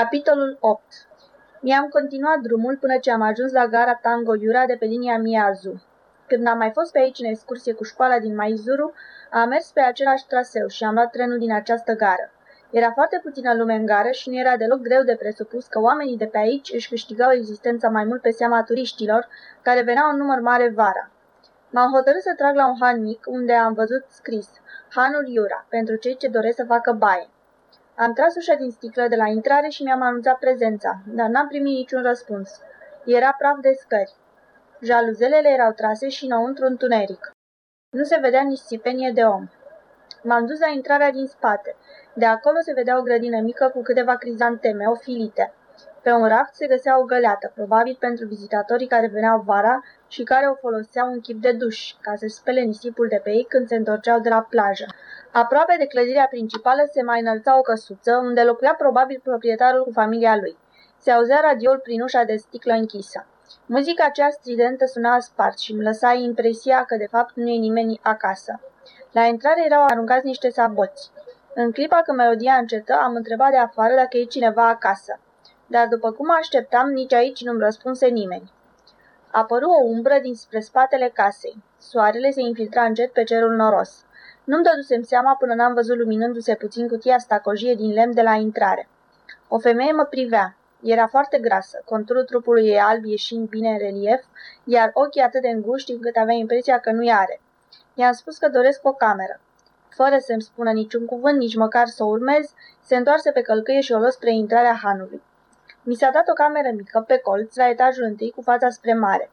Capitolul 8 Mi-am continuat drumul până ce am ajuns la gara Tango Iura de pe linia Miazu. Când am mai fost pe aici în excursie cu școala din Maizuru, am mers pe același traseu și am luat trenul din această gară. Era foarte puțină lume în gară și nu era deloc greu de presupus că oamenii de pe aici își câștigau existența mai mult pe seama turiștilor, care veneau în număr mare vara. M-am hotărât să trag la un han mic, unde am văzut scris Hanul Iura, pentru cei ce doresc să facă baie. Am tras ușa din sticlă de la intrare și mi-am anunțat prezența, dar n-am primit niciun răspuns. Era praf de scări. Jaluzelele erau trase și înăuntru întuneric. Nu se vedea nici țipenie de om. M-am dus la intrarea din spate. De acolo se vedea o grădină mică cu câteva crizanteme, ofilite. Pe un raft se găsea o găleată, probabil pentru vizitatorii care veneau vara și care o foloseau în chip de duș, ca să spele nisipul de pe ei când se întorceau de la plajă. Aproape de clădirea principală se mai înălța o căsuță, unde locuia probabil proprietarul cu familia lui. Se auzea radioul prin ușa de sticlă închisă. Muzica aceea stridentă suna spart și îmi lăsa impresia că de fapt nu e nimeni acasă. La intrare erau aruncați niște saboți. În clipa când melodia încetă, am întrebat de afară dacă e cineva acasă. Dar după cum așteptam, nici aici nu-mi răspunse nimeni. Apăru o umbră dinspre spatele casei. Soarele se infiltra încet pe cerul noros. Nu-mi dădusem seama până n-am văzut luminându-se puțin cutia stacojie din lemn de la intrare. O femeie mă privea. Era foarte grasă, conturul trupului ei alb ieșind bine în relief, iar ochii atât de înguști încât avea impresia că nu-i are. I-am spus că doresc o cameră. Fără să-mi spună niciun cuvânt, nici măcar să o urmez, se întoarse pe călcâie și o luă spre intrarea hanului. Mi s-a dat o cameră mică, pe colț, la etajul întâi, cu fața spre mare.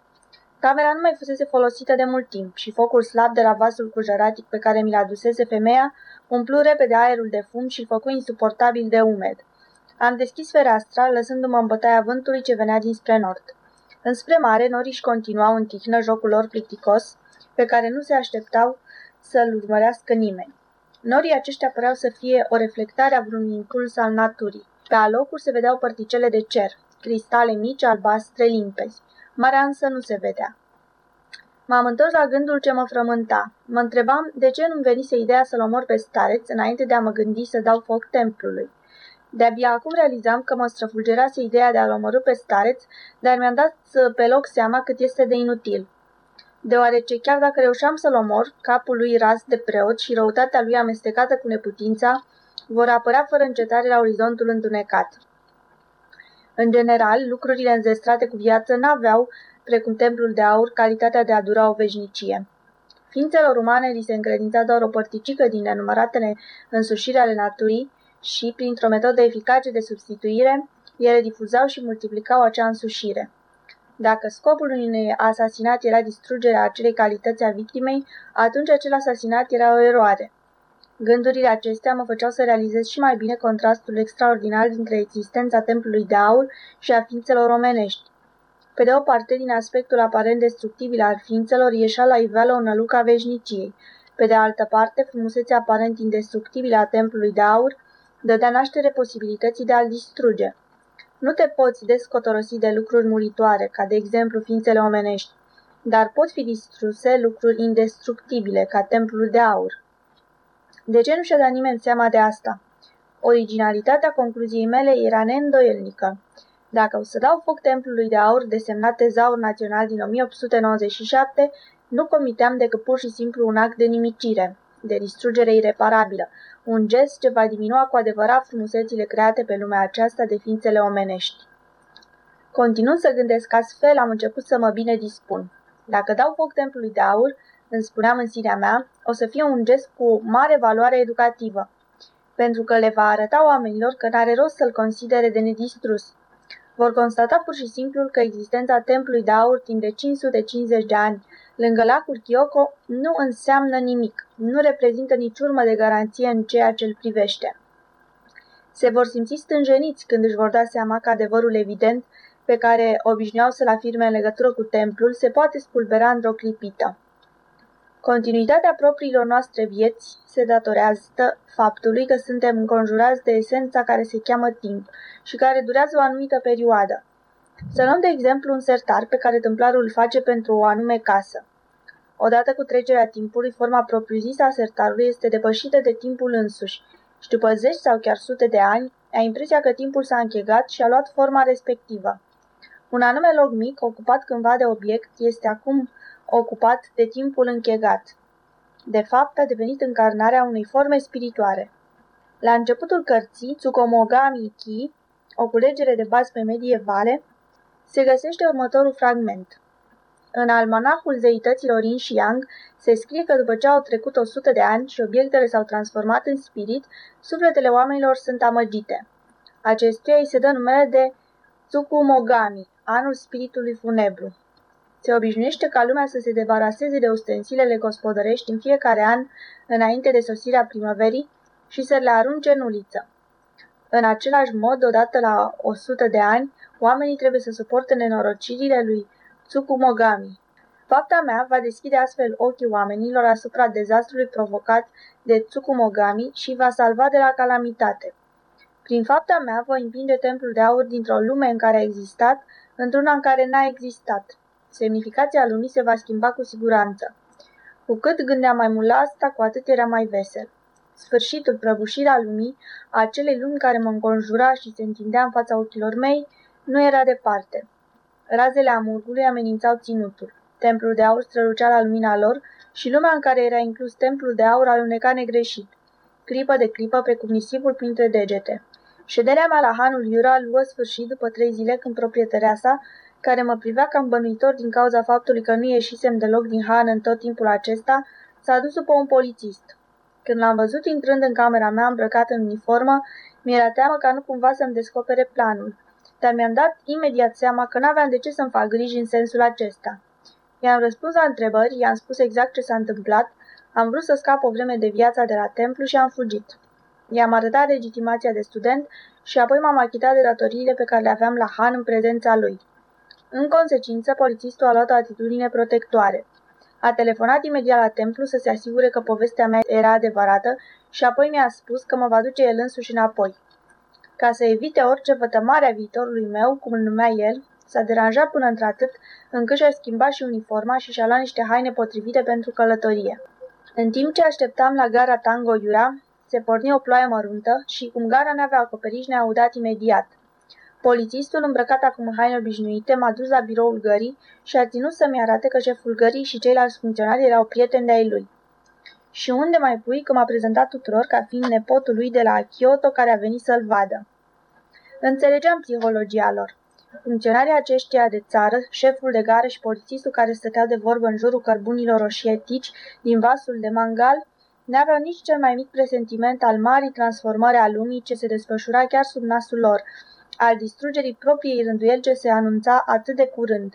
Camera nu mai fusese folosită de mult timp și focul slab de la vasul cu jăratic pe care mi l adusese femeia umplu repede aerul de fum și îl făcu insuportabil de umed. Am deschis fereastra, lăsându-mă în bătaia vântului ce venea dinspre nord. Înspre mare, norii își continuau în tihnă jocul lor plicticos, pe care nu se așteptau să-l urmărească nimeni. Norii aceștia păreau să fie o reflectare a vreunui impuls al naturii. Pe alocuri se vedeau părticele de cer, cristale mici, albastre, limpezi. Marea însă nu se vedea. M-am întors la gândul ce mă frământa. Mă întrebam de ce nu-mi venise ideea să-l omor pe stareț înainte de a mă gândi să dau foc templului. De-abia acum realizam că mă străfulgerase ideea de a-l omorâ pe stareț, dar mi-am dat pe loc seama cât este de inutil. Deoarece chiar dacă reușeam să-l omor, capul lui ras de preot și răutatea lui amestecată cu neputința, vor apărea fără încetare la orizontul întunecat. În general, lucrurile înzestrate cu viață n-aveau, precum templul de aur, calitatea de a dura o veșnicie. Ființelor umane li se încredința doar o părticică din nenumăratele însușiri ale naturii și, printr-o metodă eficace de substituire, ele difuzau și multiplicau acea însușire. Dacă scopul unui asasinat era distrugerea acelei calități a victimei, atunci acel asasinat era o eroare. Gândurile acestea mă făceau să realizez și mai bine contrastul extraordinar dintre existența templului de aur și a ființelor omenești. Pe de o parte, din aspectul aparent destructibil al ființelor, ieșea la iveală o nălucă a veșniciei. Pe de altă parte, frumusețea aparent indestructibilă a templului de aur dădea naștere posibilității de a-l distruge. Nu te poți descotorosi de lucruri muritoare, ca de exemplu ființele omenești, dar pot fi distruse lucruri indestructibile, ca templul de aur. De ce nu și-a dat nimeni seama de asta? Originalitatea concluziei mele era neîndoielnică. Dacă o să dau foc templului de aur desemnat tezaur național din 1897, nu comiteam decât pur și simplu un act de nimicire, de distrugere ireparabilă, un gest ce va diminua cu adevărat frumusețile create pe lumea aceasta de ființele omenești. Continuând să gândesc astfel, am început să mă bine dispun. Dacă dau foc templului de aur, îmi spuneam în sinea mea, o să fie un gest cu mare valoare educativă, pentru că le va arăta oamenilor că n-are rost să-l considere de nedistrus. Vor constata pur și simplu că existența templului de aur timp de 550 de ani lângă lacul Kyoko nu înseamnă nimic, nu reprezintă nici urmă de garanție în ceea ce îl privește. Se vor simți stânjeniți când își vor da seama că adevărul evident pe care obișnuiau să-l afirme în legătură cu templul se poate spulbera într-o clipită. Continuitatea propriilor noastre vieți se datorează faptului că suntem înconjurați de esența care se cheamă timp și care durează o anumită perioadă. Să luăm de exemplu un sertar pe care templarul îl face pentru o anume casă. Odată cu trecerea timpului, forma propriu-zisă a sertarului este depășită de timpul însuși. și după zeci sau chiar sute de ani, ai impresia că timpul s-a închegat și a luat forma respectivă. Un anume loc mic, ocupat cândva de obiect, este acum ocupat de timpul închegat. De fapt, a devenit încarnarea unei forme spirituale. La începutul cărții, Tsukomogami Ki, o culegere de bază pe medievale, se găsește următorul fragment. În almanahul zeităților Yin și Yang se scrie că după ce au trecut 100 de ani și obiectele s-au transformat în spirit, sufletele oamenilor sunt amăgite. Acestuia îi se dă numele de Tsukumogami, anul spiritului funebru. Se obișnuiește ca lumea să se debaraseze de ustensilele gospodărești în fiecare an înainte de sosirea primăverii și să le arunce în uliță. În același mod, odată la 100 de ani, oamenii trebuie să suporte nenorocirile lui Tsukumogami. Fapta mea va deschide astfel ochii oamenilor asupra dezastrului provocat de Tsukumogami și va salva de la calamitate. Prin fapta mea voi împinge templul de aur dintr-o lume în care a existat într-una în care n-a existat. Semnificația lumii se va schimba cu siguranță. Cu cât gândeam mai mult la asta, cu atât era mai vesel. Sfârșitul, prăbușirea lumii, a acelei lumi care mă înconjura și se întindea în fața ochilor mei, nu era departe. Razele amurgului amenințau ținutul. Templul de aur strălucea la lumina lor și lumea în care era inclus templul de aur aluneca negreșit. Clipă de clipă, precum nisipul printre degete. Șederea mea la Hanul Iura luă sfârșit după trei zile când proprietărea sa, care mă privea cam bănuitor din cauza faptului că nu ieșisem deloc din Han în tot timpul acesta, s-a dus după un polițist. Când l-am văzut intrând în camera mea îmbrăcat în uniformă, mi-era teamă ca nu cumva să-mi descopere planul. Dar mi-am dat imediat seama că n-aveam de ce să-mi fac griji în sensul acesta. I-am răspuns la întrebări, i-am spus exact ce s-a întâmplat, am vrut să scap o vreme de viața de la templu și am fugit. I-am arătat legitimația de student și apoi m-am achitat de datoriile pe care le aveam la Han în prezența lui. În consecință, polițistul a luat o atitudine protectoare. A telefonat imediat la templu să se asigure că povestea mea era adevărată și apoi mi-a spus că mă va duce el însuși înapoi. Ca să evite orice vătămare a viitorului meu, cum îl numea el, s-a deranjat până într-atât încât și-a schimbat și uniforma și și-a luat niște haine potrivite pentru călătorie. În timp ce așteptam la gara Tango Iura, se porni o ploaie măruntă și, cum gara n-avea acoperiș, ne-a udat imediat. Polițistul, îmbrăcat acum în haine obișnuite, m-a dus la biroul gării și a ținut să-mi arate că șeful gării și ceilalți funcționari erau prieteni de ai lui. Și unde mai pui că m-a prezentat tuturor ca fiind nepotul lui de la Kyoto care a venit să-l vadă. Înțelegeam psihologia lor. Funcționarii aceștia de țară, șeful de gară și polițistul care stăteau de vorbă în jurul cărbunilor roșietici din vasul de mangal, n-aveau nici cel mai mic presentiment al marii transformări a lumii ce se desfășura chiar sub nasul lor, al distrugerii propriei rânduieli ce se anunța atât de curând.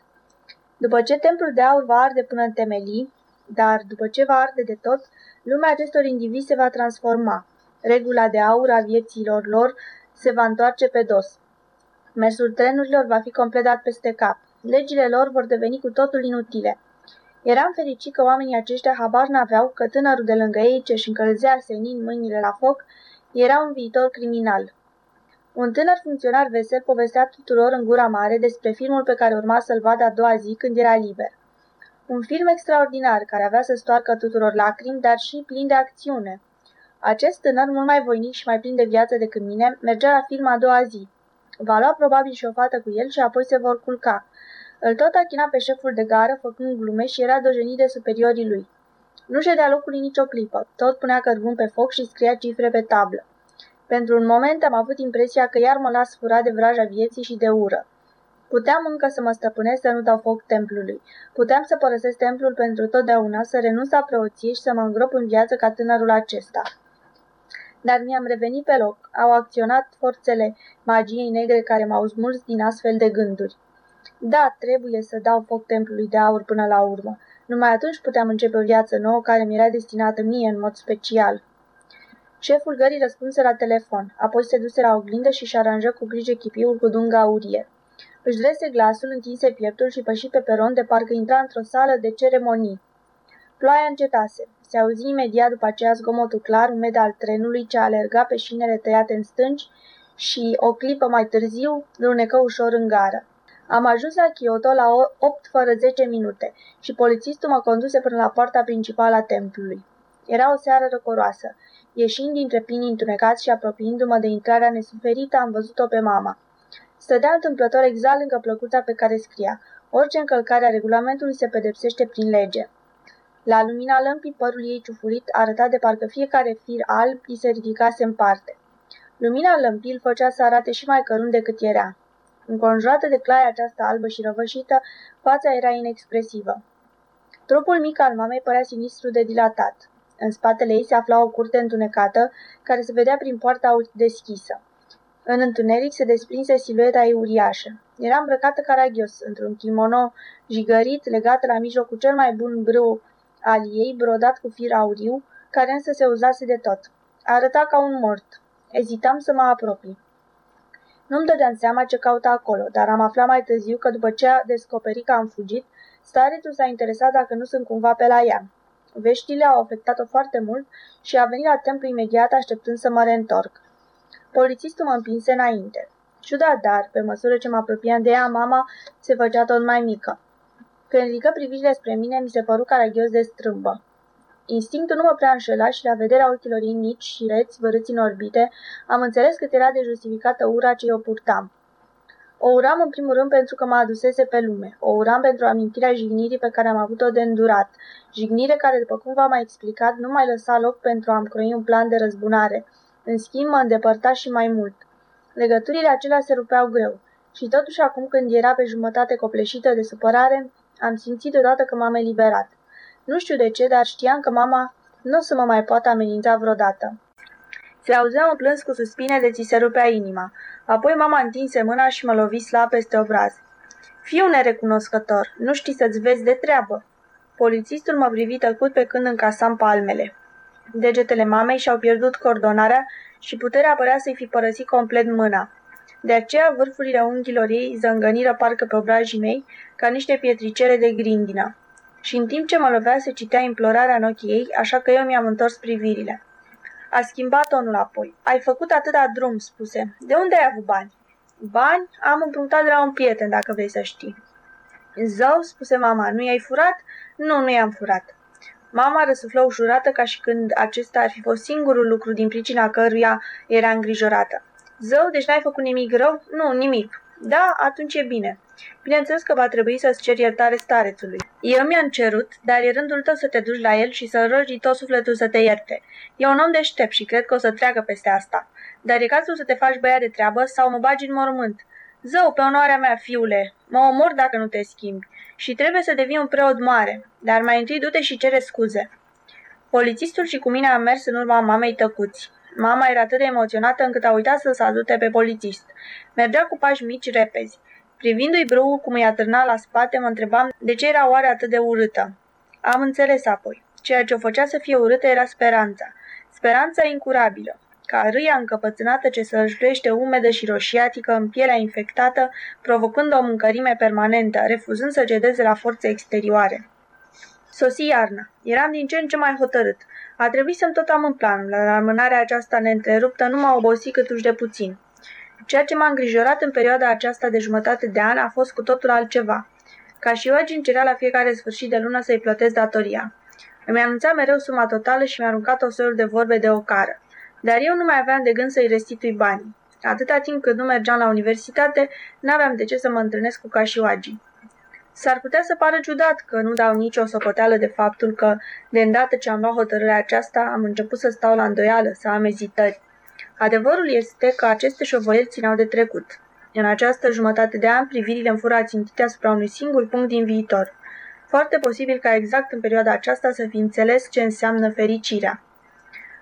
După ce templul de aur va arde până în temelii, dar după ce va arde de tot, lumea acestor indivizi se va transforma. Regula de aur a vieților lor se va întoarce pe dos. Mersul trenurilor va fi completat peste cap. Legile lor vor deveni cu totul inutile. Eram fericit că oamenii aceștia habar n-aveau că tânărul de lângă ei ce își încălzea senin mâinile la foc era un viitor criminal. Un tânăr funcționar vesel povestea tuturor în gura mare despre filmul pe care urma să-l vadă a doua zi când era liber. Un film extraordinar care avea să stoarcă tuturor lacrimi, dar și plin de acțiune. Acest tânăr, mult mai voinic și mai plin de viață decât mine, mergea la film a doua zi. Va lua probabil și o fată cu el și apoi se vor culca. Îl tot achina pe șeful de gară, făcând glume și era dojenit de superiorii lui. Nu ședea locului nicio clipă, tot punea cărbun pe foc și scria cifre pe tablă. Pentru un moment am avut impresia că iar mă las furat de vraja vieții și de ură. Puteam încă să mă stăpânesc să nu dau foc templului. Puteam să părăsesc templul pentru totdeauna, să renunț la preoție și să mă îngrop în viață ca tânărul acesta. Dar mi-am revenit pe loc. Au acționat forțele magiei negre care m-au smuls din astfel de gânduri. Da, trebuie să dau foc templului de aur până la urmă. Numai atunci puteam începe o viață nouă care mi era destinată mie în mod special. Șeful gării răspunse la telefon, apoi se duse la oglindă și și aranjă cu grijă chipiul cu dunga aurie. Își drese glasul, întinse pieptul și păși pe peron de parcă intra într-o sală de ceremonii. Ploaia încetase. Se auzi imediat după aceea zgomotul clar, umed al trenului ce alerga pe șinele tăiate în stânci și, o clipă mai târziu, lunecă ușor în gară. Am ajuns la Kyoto la 8 fără 10 minute și polițistul mă conduse până la poarta principală a templului. Era o seară răcoroasă. Ieșind dintre pinii întunecați și apropiindu-mă de intrarea nesuferită, am văzut-o pe mama. Stătea întâmplător exact lângă plăcuța pe care scria Orice încălcare a regulamentului se pedepsește prin lege. La lumina lămpii, părul ei ciufurit arăta de parcă fiecare fir alb îi se ridicase în parte. Lumina lămpii îl făcea să arate și mai cărunt decât era. Înconjurată de claia aceasta albă și răvășită, fața era inexpresivă. Trupul mic al mamei părea sinistru de dilatat. În spatele ei se afla o curte întunecată, care se vedea prin poarta deschisă. În întuneric se desprinse silueta ei uriașă. Era îmbrăcată caragios, într-un kimono jigărit, legat la mijloc cu cel mai bun brâu al ei, brodat cu fir auriu, care însă se uzase de tot. Arăta ca un mort. Ezitam să mă apropii. Nu-mi dădeam seama ce caută acolo, dar am aflat mai târziu că după ce a descoperit că am fugit, starețul s-a interesat dacă nu sunt cumva pe la ea. Veștile au afectat-o foarte mult și a venit la templu imediat așteptând să mă reîntorc. Polițistul mă împinse înainte. Ciudat, dar, pe măsură ce mă apropiam de ea, mama se făcea tot mai mică. Când ridică privirile spre mine, mi se păru caragios de strâmbă. Instinctul nu mă prea înșela și la vederea ochilor ei mici și reți, vărâți în orbite, am înțeles cât era de justificată ura ce o purtam. O uram în primul rând pentru că mă adusese pe lume. O uram pentru amintirea jignirii pe care am avut-o de îndurat. Jignire care, după cum v-am mai explicat, nu mai lăsa loc pentru a-mi croi un plan de răzbunare. În schimb, mă îndepărta și mai mult. Legăturile acelea se rupeau greu. Și totuși acum când era pe jumătate copleșită de supărare, am simțit deodată că m-am eliberat. Nu știu de ce, dar știam că mama nu o să mă mai poată amenința vreodată. Se auzea un plâns cu suspine de ți se rupea inima. Apoi mama întinse mâna și mă lovi slab peste obraz. Fiu nerecunoscător, nu știi să-ți vezi de treabă. Polițistul mă privi tăcut pe când încasam palmele. Degetele mamei și-au pierdut coordonarea și puterea părea să-i fi părăsit complet mâna. De aceea vârfurile unghiilor ei zângăniră parcă pe obrajii mei ca niște pietricele de grindină. Și în timp ce mă lovea se citea implorarea în ochii ei, așa că eu mi-am întors privirile. A schimbat tonul apoi. Ai făcut atâta drum, spuse. De unde ai avut bani? Bani? Am împrumutat de la un prieten, dacă vrei să știi. Zău, spuse mama, nu i-ai furat? Nu, nu i-am furat. Mama răsuflă ușurată ca și când acesta ar fi fost singurul lucru din pricina căruia era îngrijorată. Zău, deci n-ai făcut nimic rău? Nu, nimic. Da, atunci e bine. Bineînțeles că va trebui să-ți ceri iertare starețului. Eu mi-am cerut, dar e rândul tău să te duci la el și să rogi tot sufletul să te ierte. E un om deștept și cred că o să treacă peste asta. Dar e cazul să te faci băiat de treabă sau mă bagi în mormânt. Zău, pe onoarea mea, fiule, mă omor dacă nu te schimbi și trebuie să devii un preot mare, dar mai întâi du-te și cere scuze. Polițistul și cu mine am mers în urma mamei tăcuți. Mama era atât de emoționată încât a uitat să salute pe polițist. Mergea cu pași mici repezi. Privindu-i brâul cum îi atârna la spate, mă întrebam de ce era oare atât de urâtă. Am înțeles apoi. Ceea ce o făcea să fie urâtă era speranța. Speranța incurabilă. Ca râia încăpățânată ce săljulește umedă și roșiatică în pielea infectată, provocând o mâncărime permanentă, refuzând să cedeze la forțe exterioare. Sosi iarna. Eram din ce în ce mai hotărât. A trebuit să-mi tot am în plan. La rămânarea aceasta neîntreruptă nu m-a obosit câtuși de puțin. Ceea ce m-a îngrijorat în perioada aceasta de jumătate de an a fost cu totul altceva. Ca și Eugen cerea la fiecare sfârșit de lună să-i plătesc datoria. Îmi anunța mereu suma totală și mi-a aruncat o soiul de vorbe de ocară. Dar eu nu mai aveam de gând să-i restitui banii. Atâta timp cât nu mergeam la universitate, n-aveam de ce să mă întâlnesc cu cașioagii. S-ar putea să pară ciudat că nu dau nicio socoteală de faptul că, de îndată ce am luat hotărârea aceasta, am început să stau la îndoială, să am ezitări. Adevărul este că aceste șovăieli țineau de trecut. În această jumătate de an, privirile îmi fură ațintite asupra unui singur punct din viitor. Foarte posibil ca exact în perioada aceasta să fi înțeles ce înseamnă fericirea.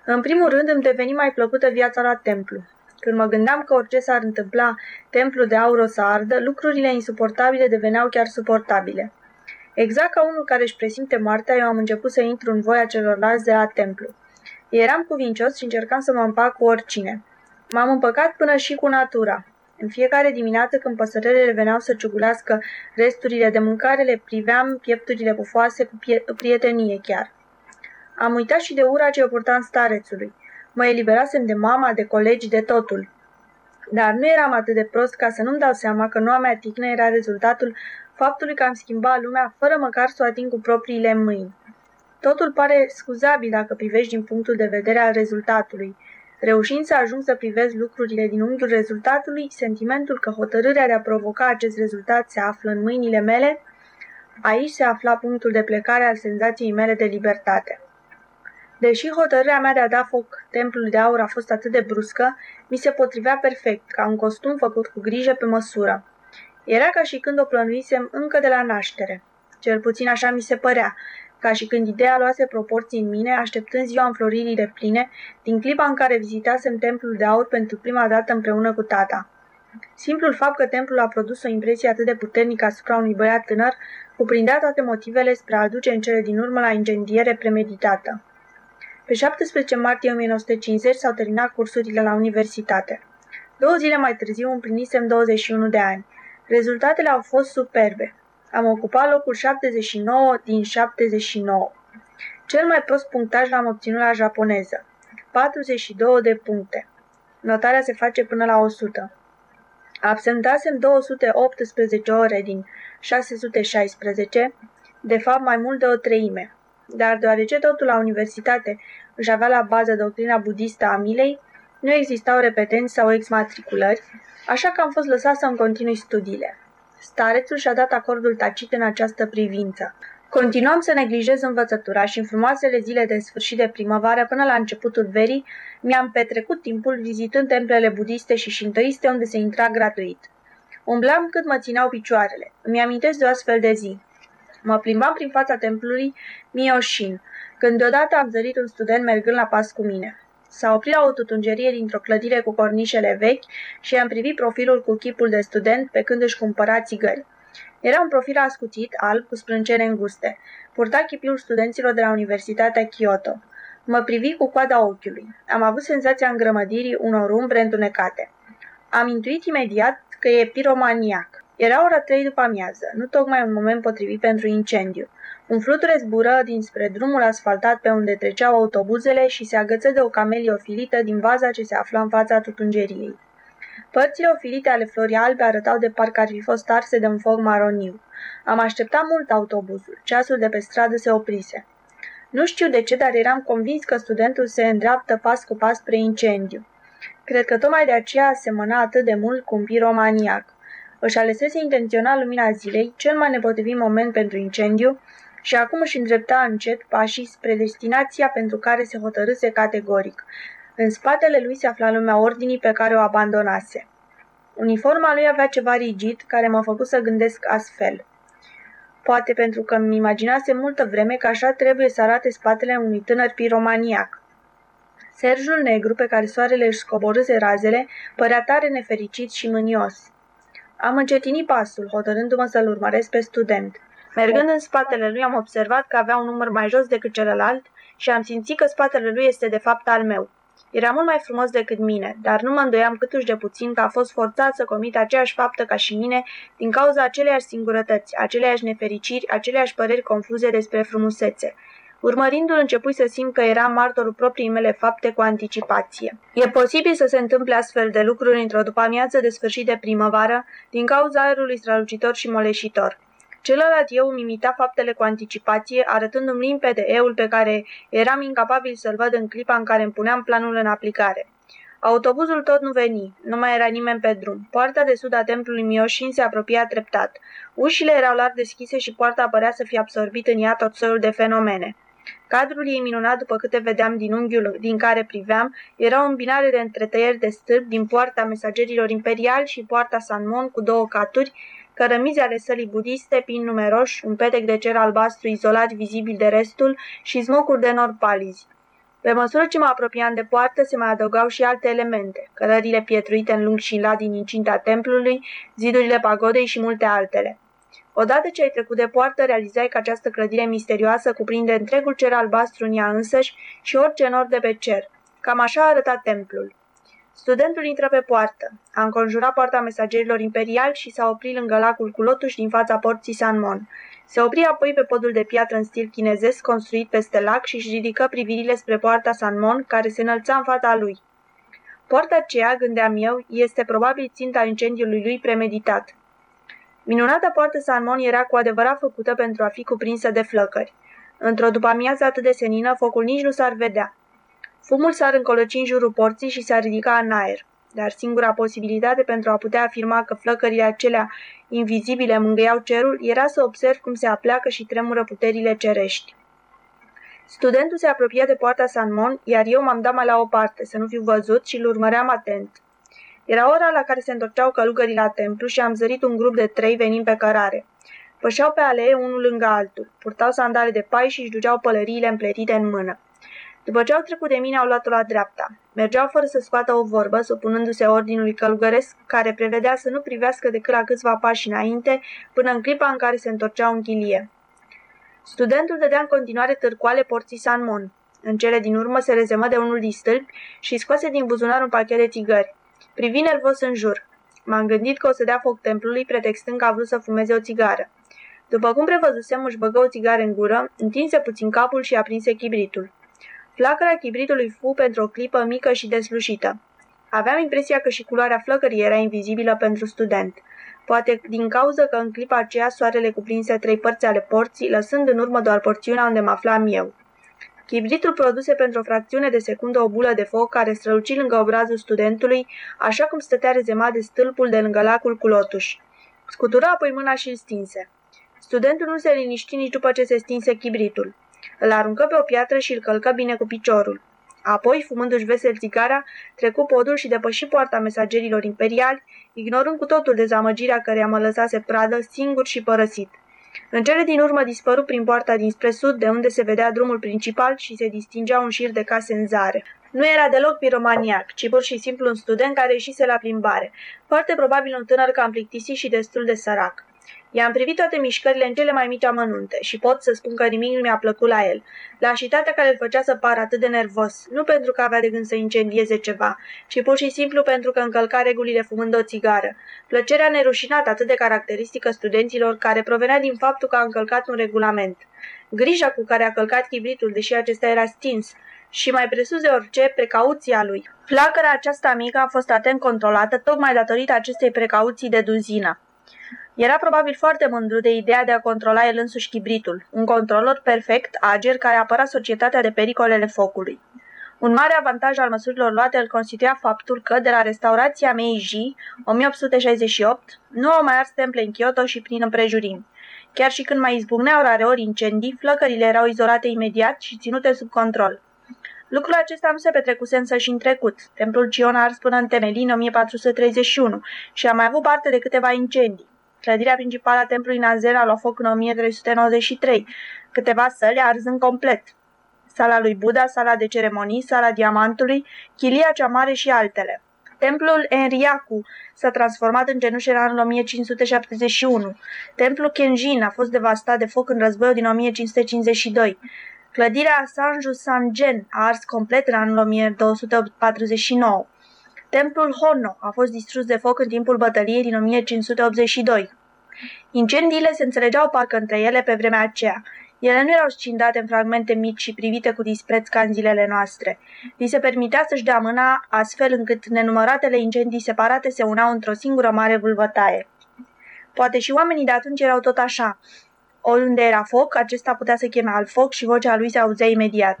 În primul rând îmi deveni mai plăcută viața la templu. Când mă gândeam că orice s-ar întâmpla, templul de aur o să ardă, lucrurile insuportabile deveneau chiar suportabile. Exact ca unul care își presimte moartea, eu am început să intru în voia celorlalți de la templu. Eram cuvincios și încercam să mă împac cu oricine. M-am împăcat până și cu natura. În fiecare dimineață, când păsărelele veneau să ciugulească resturile de mâncare, le priveam piepturile pufoase cu prietenie chiar. Am uitat și de ura ce o purtam starețului. Mă eliberasem de mama, de colegi, de totul. Dar nu eram atât de prost ca să nu-mi dau seama că noua mea ticnă era rezultatul faptului că am schimbat lumea fără măcar să o ating cu propriile mâini. Totul pare scuzabil dacă privești din punctul de vedere al rezultatului. Reușind să ajung să privezi lucrurile din unghiul rezultatului, sentimentul că hotărârea de a provoca acest rezultat se află în mâinile mele, aici se afla punctul de plecare al senzației mele de libertate. Deși hotărârea mea de a da foc templului de aur a fost atât de bruscă, mi se potrivea perfect, ca un costum făcut cu grijă pe măsură. Era ca și când o plănuisem încă de la naștere. Cel puțin așa mi se părea, ca și când ideea luase proporții în mine, așteptând ziua înfloririi de pline, din clipa în care vizitasem templul de aur pentru prima dată împreună cu tata. Simplul fapt că templul a produs o impresie atât de puternică asupra unui băiat tânăr, cuprindea toate motivele spre a aduce în cele din urmă la incendiere premeditată. Pe 17 martie 1950 s-au terminat cursurile la universitate. Două zile mai târziu împlinisem 21 de ani. Rezultatele au fost superbe. Am ocupat locul 79 din 79. Cel mai prost punctaj l-am obținut la japoneză. 42 de puncte. Notarea se face până la 100. Absentasem 218 ore din 616, de fapt mai mult de o treime. Dar deoarece totul la universitate își avea la bază doctrina budistă a milei, nu existau repetenți sau exmatriculări, așa că am fost lăsat să-mi continui studiile. Starețul și-a dat acordul tacit în această privință. Continuam să neglijez învățătura și în frumoasele zile de sfârșit de primăvară până la începutul verii mi-am petrecut timpul vizitând templele budiste și șintoiste unde se intra gratuit. Umblam cât mă țineau picioarele. Îmi amintesc de o astfel de zi. Mă plimbam prin fața templului Miyoshin, când deodată am zărit un student mergând la pas cu mine. S-a oprit la o tutungerie dintr-o clădire cu cornișele vechi și am privit profilul cu chipul de student pe când își cumpăra țigări. Era un profil ascuțit, alb, cu sprâncene înguste. Purta chipul studenților de la Universitatea Kyoto. Mă privi cu coada ochiului. Am avut senzația îngrămădirii unor umbre întunecate. Am intuit imediat că e piromaniac. Era ora trei după amiază, nu tocmai un moment potrivit pentru incendiu. Un fluture zbură dinspre drumul asfaltat pe unde treceau autobuzele și se agăță de o camelie ofilită din vaza ce se afla în fața tutungeriei. Părțile ofilite ale florii albe arătau de parcă ar fi fost arse de un foc maroniu. Am așteptat mult autobuzul. Ceasul de pe stradă se oprise. Nu știu de ce, dar eram convins că studentul se îndreaptă pas cu pas spre incendiu. Cred că tocmai de aceea semăna atât de mult cu un piromaniac. Își alesese intențional lumina zilei, cel mai nepotrivit moment pentru incendiu, și acum își îndrepta încet pașii spre destinația pentru care se hotărâse categoric. În spatele lui se afla lumea ordinii pe care o abandonase. Uniforma lui avea ceva rigid care m-a făcut să gândesc astfel. Poate pentru că îmi imaginase multă vreme că așa trebuie să arate spatele unui tânăr piromaniac. Serjul negru pe care soarele își scoborâse razele părea tare nefericit și mânios. Am încetinit pasul, hotărându-mă să-l urmăresc pe student. Mergând în spatele lui, am observat că avea un număr mai jos decât celălalt și am simțit că spatele lui este de fapt al meu. Era mult mai frumos decât mine, dar nu mă îndoiam câtuși de puțin că a fost forțat să comit aceeași faptă ca și mine din cauza aceleiași singurătăți, aceleiași nefericiri, aceleiași păreri confuze despre frumusețe. Urmărindu-l, începui să simt că era martorul proprii mele fapte cu anticipație. E posibil să se întâmple astfel de lucruri într-o după-amiază de sfârșit de primăvară, din cauza aerului strălucitor și moleșitor. Celălalt eu îmi imita faptele cu anticipație, arătându-mi limpede eul pe care eram incapabil să-l văd în clipa în care îmi puneam planul în aplicare. Autobuzul tot nu veni, nu mai era nimeni pe drum. Poarta de sud a templului Mioșin se apropia treptat. Ușile erau larg deschise și poarta părea să fie absorbit în ea tot soiul de fenomene. Cadrul ei minunat, după câte vedeam din unghiul din care priveam, era o îmbinare de întretăieri de stâlpi din poarta mesagerilor imperiali și poarta Sanmon cu două caturi, cărămizi ale sălii budiste, pin numeroși, un petec de cer albastru izolat vizibil de restul și smocuri de nor palizi. Pe măsură ce mă apropiam de poartă, se mai adăugau și alte elemente, cărările pietruite în lung și în lat din incinta templului, zidurile pagodei și multe altele. Odată ce ai trecut de poartă, realizai că această clădire misterioasă cuprinde întregul cer albastru în ea însăși și orice nor de pe cer. Cam așa arăta templul. Studentul intră pe poartă. A înconjurat poarta mesagerilor imperiali și s-a oprit lângă lacul cu lotuș din fața porții Sanmon. Se opri apoi pe podul de piatră în stil chinezesc construit peste lac și își ridică privirile spre poarta Sanmon, care se înălța în fața lui. Poarta aceea, gândeam eu, este probabil ținta incendiului lui premeditat. Minunata poartă Sanmon era cu adevărat făcută pentru a fi cuprinsă de flăcări. Într-o după-amiază atât de senină, focul nici nu s-ar vedea. Fumul s-ar încoloci în jurul porții și s-ar ridica în aer. Dar singura posibilitate pentru a putea afirma că flăcările acelea invizibile mângâiau cerul era să observ cum se apleacă și tremură puterile cerești. Studentul se apropia de poarta Sanmon, iar eu m-am dat mai la o parte, să nu fiu văzut și îl urmăream atent. Era ora la care se întorceau călugării la templu și am zărit un grup de trei venind pe cărare. Pășeau pe alee unul lângă altul, purtau sandale de pai și își duceau pălăriile împletite în mână. După ce au trecut de mine, au luat-o la dreapta. Mergeau fără să scoată o vorbă, supunându-se ordinului călugăresc, care prevedea să nu privească decât la câțiva pași înainte, până în clipa în care se întorceau în chilie. Studentul dădea în continuare târcoale porții Sanmon. În cele din urmă se rezemă de unul din stâlpi și scoase din buzunar un pachet de țigări. Privi nervos în jur. M-am gândit că o să dea foc templului, pretextând că a vrut să fumeze o țigară. După cum prevăzusem, își băgă o țigară în gură, întinse puțin capul și aprinse chibritul. Flacăra chibritului fu pentru o clipă mică și deslușită. Aveam impresia că și culoarea flăcării era invizibilă pentru student. Poate din cauza că în clipa aceea soarele cuprinse trei părți ale porții, lăsând în urmă doar porțiunea unde mă aflam eu. Chibritul produse pentru o fracțiune de secundă o bulă de foc care străluci lângă obrazul studentului, așa cum stătea rezemat de stâlpul de lângă lacul cu lotuș. Scutura apoi mâna și îl stinse. Studentul nu se liniști nici după ce se stinse chibritul. Îl aruncă pe o piatră și îl călcă bine cu piciorul. Apoi, fumându-și vesel țigara, trecu podul și depăși poarta mesagerilor imperiali, ignorând cu totul dezamăgirea care mă lăsase pradă, singur și părăsit. În cele din urmă dispăru prin poarta dinspre sud, de unde se vedea drumul principal și se distingea un șir de case în zare. Nu era deloc piromaniac, ci pur și simplu un student care ieșise la plimbare. Foarte probabil un tânăr cam plictisit și destul de sărac. I-am privit toate mișcările în cele mai mici amănunte și pot să spun că nimic nu mi-a plăcut la el. Lașitatea care îl făcea să pară atât de nervos, nu pentru că avea de gând să incendieze ceva, ci pur și simplu pentru că încălca regulile fumând o țigară. Plăcerea nerușinată atât de caracteristică studenților care provenea din faptul că a încălcat un regulament. Grija cu care a călcat chibritul, deși acesta era stins, și mai presus de orice, precauția lui. Flacăra aceasta mică a fost atent controlată tocmai datorită acestei precauții de duzină. Era probabil foarte mândru de ideea de a controla el însuși chibritul, un controlor perfect, ager, care apăra societatea de pericolele focului. Un mare avantaj al măsurilor luate îl constituia faptul că, de la restaurația Meiji, 1868, nu au mai ars temple în Kyoto și prin împrejurimi. Chiar și când mai izbucneau rareori incendii, flăcările erau izolate imediat și ținute sub control. Lucrul acesta nu se petrecuse însă și în trecut. Templul Cion a ars până în temelii în 1431 și a mai avut parte de câteva incendii. Clădirea principală a templului Nazen a luat foc în 1393, câteva săli arzând complet. Sala lui Buddha, sala de ceremonii, sala diamantului, chilia cea mare și altele. Templul Enriaku s-a transformat în cenușă în anul 1571. Templul Kenjin a fost devastat de foc în războiul din 1552. Clădirea Sanju Sanjen a ars complet în anul 1249. Templul Honno a fost distrus de foc în timpul bătăliei din 1582. Incendiile se înțelegeau parcă între ele pe vremea aceea. Ele nu erau scindate în fragmente mici și privite cu dispreț ca în zilele noastre. Li se permitea să-și dea mâna, astfel încât nenumăratele incendii separate se uneau într-o singură mare vulvătaie. Poate și oamenii de atunci erau tot așa. Oriunde era foc, acesta putea să cheme al foc și vocea lui se auzea imediat.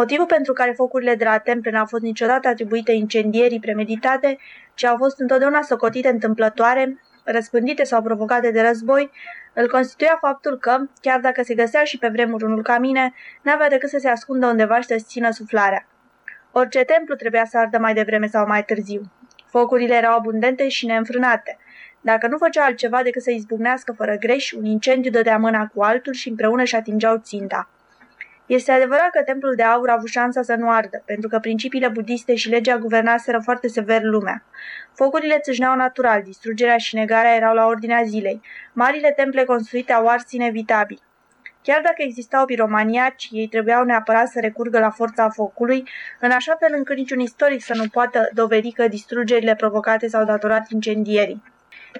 Motivul pentru care focurile de la temple n-au fost niciodată atribuite incendierii premeditate, ci au fost întotdeauna socotite întâmplătoare, răspândite sau provocate de război, îl constituia faptul că, chiar dacă se găsea și pe vremuri unul ca mine, n-avea decât să se ascundă undeva și să țină suflarea. Orice templu trebuia să ardă mai devreme sau mai târziu. Focurile erau abundente și neînfrânate. Dacă nu făcea altceva decât să izbucnească fără greș, un incendiu dădea mâna cu altul și împreună și atingeau ținta. Este adevărat că templul de aur a avut șansa să nu ardă, pentru că principiile budiste și legea guvernaseră foarte sever lumea. Focurile țâșneau natural, distrugerea și negarea erau la ordinea zilei. Marile temple construite au ars inevitabil. Chiar dacă existau piromaniaci, ei trebuiau neapărat să recurgă la forța focului, în așa fel încât niciun istoric să nu poată dovedi că distrugerile provocate s-au datorat incendierii.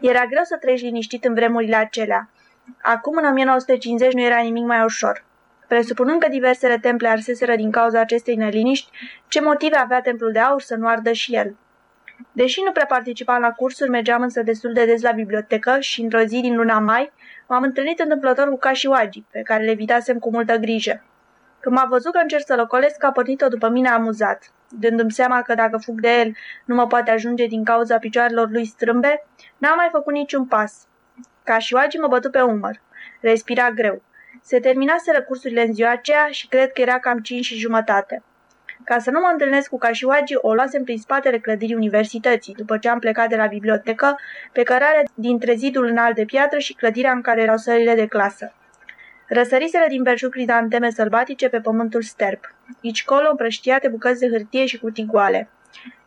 Era greu să trăiești liniștit în vremurile acelea. Acum, în 1950, nu era nimic mai ușor. Presupunând că diversele temple arseseră din cauza acestei neliniști, ce motive avea templul de aur să nu ardă și el? Deși nu prea participam la cursuri, mergeam însă destul de des la bibliotecă și într-o zi din luna mai m-am întâlnit întâmplător cu Cașiwagi, pe care le evitasem cu multă grijă. Când m-a văzut că încerc să lăcolesc, a pornit-o după mine amuzat. Dându-mi seama că dacă fug de el nu mă poate ajunge din cauza picioarelor lui strâmbe, n-am mai făcut niciun pas. Cașiwagi mă bătu pe umăr. Respira greu. Se terminaseră cursurile în ziua aceea și cred că era cam cinci și jumătate. Ca să nu mă întâlnesc cu Cașiwagi, o luasem prin spatele clădirii universității, după ce am plecat de la bibliotecă, pe cărare dintre zidul înalt de piatră și clădirea în care erau sălile de clasă. Răsăriseră din belșug crizanteme sălbatice pe pământul sterp. Aici colo împrăștiate bucăți de hârtie și cutii goale.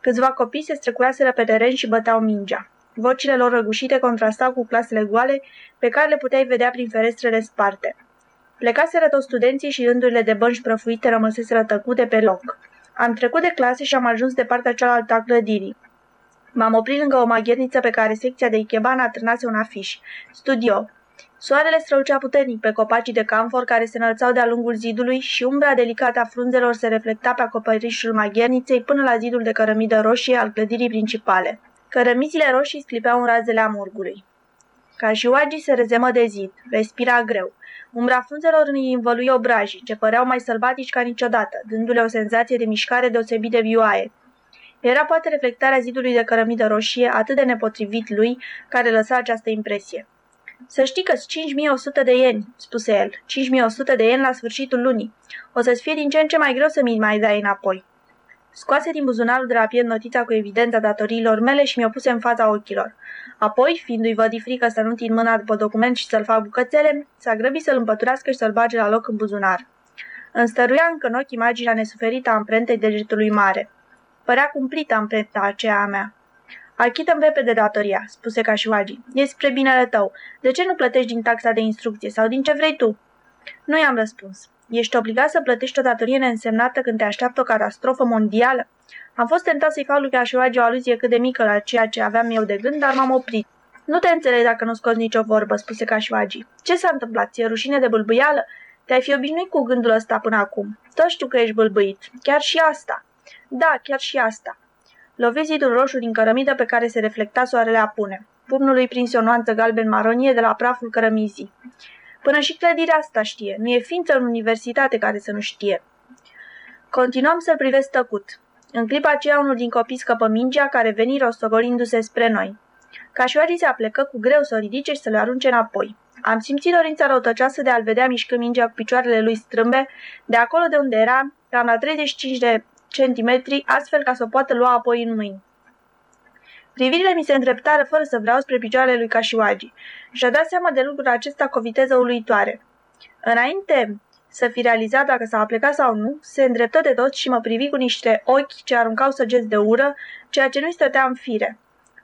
Câțiva copii se strecuraseră pe teren și băteau mingea. Vocile lor răgușite contrastau cu clasele goale pe care le puteai vedea prin ferestrele sparte. Plecaseră toți studenții și rândurile de bănci prăfuite rămăseseră tăcute pe loc. Am trecut de clase și am ajuns de partea cealaltă a clădirii. M-am oprit lângă o magherniță pe care secția de Ikebana atârnase un afiș. Studio. Soarele strălucea puternic pe copacii de camfor care se înălțau de-a lungul zidului și umbra delicată a frunzelor se reflecta pe acoperișul magherniței până la zidul de cărămidă roșie al clădirii principale. Cărămizile roșii sclipeau în razele amurgului. Ca și Oagi se rezemă de zid, respira greu. Umbra frunzelor îi învălui obrajii, ce păreau mai sălbatici ca niciodată, dându-le o senzație de mișcare deosebit de vioaie. Era poate reflectarea zidului de cărămidă roșie atât de nepotrivit lui, care lăsa această impresie. Să știi că 5100 de ieni, spuse el, 5100 de ieni la sfârșitul lunii. O să-ți fie din ce în ce mai greu să mi mai dai înapoi. Scoase din buzunarul de la piept notița cu evidența datoriilor mele și mi-o puse în fața ochilor. Apoi, fiindu-i vădi frică să nu tind mâna după document și să-l fac bucățele, s-a grăbit să-l împăturească și să-l bage la loc în buzunar. Înstăruia încă în ochi imaginea nesuferită a amprentei degetului mare. Părea cumplită amprenta aceea a mea. Achită-mi repede datoria, spuse Cașuagi. E spre binele tău. De ce nu plătești din taxa de instrucție sau din ce vrei tu? Nu i-am răspuns. Ești obligat să plătești o datorie neînsemnată când te așteaptă o catastrofă mondială? Am fost tentat să-i fac lui Cașuagi o aluzie cât de mică la ceea ce aveam eu de gând, dar m-am oprit. Nu te înțeleg dacă nu scoți nicio vorbă, spuse Cașuagi. Ce s-a întâmplat? Ți-e rușine de bâlbâială? Te-ai fi obișnuit cu gândul ăsta până acum. Tot știu că ești bâlbâit. Chiar și asta. Da, chiar și asta. Lovi zidul roșu din cărămidă pe care se reflecta soarele apune. Pumnul lui prinse o nuanță galben-maronie de la praful cărămizii. Până și clădirea asta știe. Nu e ființă în universitate care să nu știe. Continuam să-l privesc tăcut. În clipa aceea, unul din copii scăpă mingea care veni rostogolindu-se spre noi. Cașoarii se aplecă cu greu să o ridice și să le arunce înapoi. Am simțit dorința răutăcioasă de a-l vedea mișcând mingea cu picioarele lui strâmbe, de acolo de unde era, cam la 35 de centimetri, astfel ca să o poată lua apoi în mâini. Privirile mi se îndreptară fără să vreau spre picioarele lui Kashiwagi și-a dat seama de lucrul acesta cu o viteză uluitoare. Înainte să fi realizat dacă s-a plecat sau nu, se îndreptă de tot și mă privi cu niște ochi ce aruncau săgeți de ură, ceea ce nu-i stătea în fire.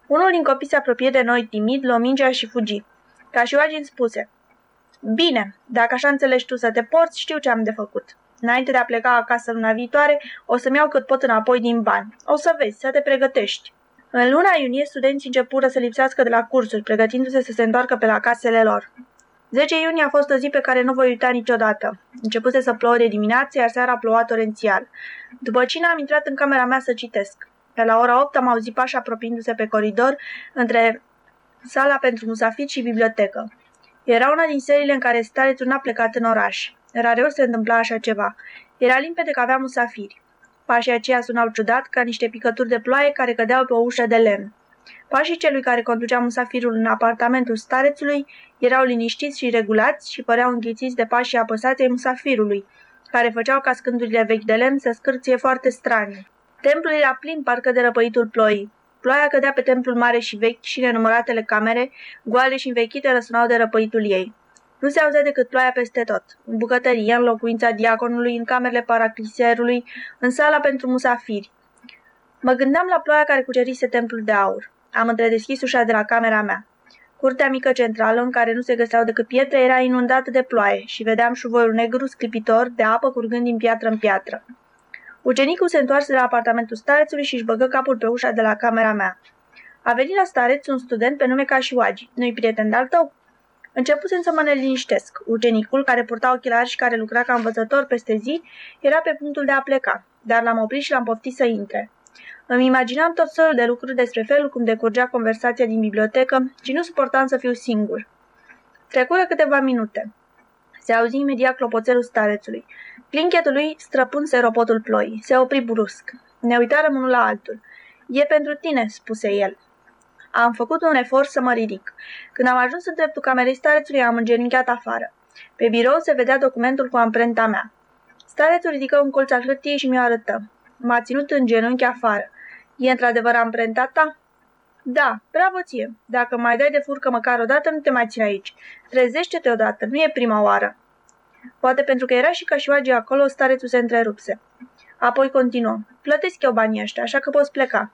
Unul din copii se apropie de noi timid, luă mingea și fugi. Kashiwagi îmi spuse, Bine, dacă așa înțelegi tu să te porți, știu ce am de făcut. Înainte de a pleca acasă luna viitoare, o să-mi iau cât pot înapoi din bani. O să vezi, să te pregătești. În luna iunie, studenții începură să lipsească de la cursuri, pregătindu-se să se întoarcă pe la casele lor. 10 iunie a fost o zi pe care nu voi uita niciodată. Începuse să plouă de dimineață, iar seara a plouat torențial. După cine am intrat în camera mea să citesc. Pe la ora 8 am auzit pași apropiindu-se pe coridor între sala pentru musafiri și bibliotecă. Era una din seriile în care starețul n-a plecat în oraș. Rareori se întâmpla așa ceva. Era limpede că avea musafiri. Pașii aceia sunau ciudat, ca niște picături de ploaie care cădeau pe o ușă de lemn. Pașii celui care conducea musafirul în apartamentul starețului erau liniștiți și regulați și păreau înghițiți de pașii apăsați ai musafirului, care făceau ca scândurile vechi de lemn să scârție foarte strani. Templul era plin parcă de răpăitul ploii. Ploaia cădea pe templul mare și vechi și nenumăratele camere, goale și învechite, răsunau de răpăitul ei. Nu se auzea decât ploaia peste tot. În bucătărie, în locuința diaconului, în camerele paracliserului, în sala pentru musafiri. Mă gândeam la ploaia care cucerise templul de aur. Am întredeschis ușa de la camera mea. Curtea mică centrală, în care nu se găseau decât pietre, era inundată de ploaie și vedeam șuvoiul negru sclipitor de apă curgând din piatră în piatră. Ucenicul se întoarse de la apartamentul starețului și își băgă capul pe ușa de la camera mea. A venit la stareț un student pe nume Cașiwagi. Nu-i prieten de-al tău? Începusem să mă neliniștesc. Ucenicul, care purta ochelari și care lucra ca învățător peste zi, era pe punctul de a pleca, dar l-am oprit și l-am poftit să intre. Îmi imaginam tot felul de lucruri despre felul cum decurgea conversația din bibliotecă și nu suportam să fiu singur. Trecură câteva minute. Se auzi imediat clopoțelul starețului. Clinchetul lui străpunse ropotul ploii. Se opri brusc. Ne uitarăm unul la altul. E pentru tine, spuse el. Am făcut un efort să mă ridic. Când am ajuns în dreptul camerei starețului, am îngenunchiat afară. Pe birou se vedea documentul cu amprenta mea. Starețul ridică un colț al hârtiei și mi-o arătă. M-a ținut în genunchi afară. E într-adevăr amprenta ta? Da, bravo ție. Dacă mai dai de furcă măcar o dată, nu te mai țin aici. Trezește-te odată, nu e prima oară. Poate pentru că era și Cașioage acolo, starețul se întrerupse. Apoi continuă. Plătesc eu banii ăștia, așa că poți pleca.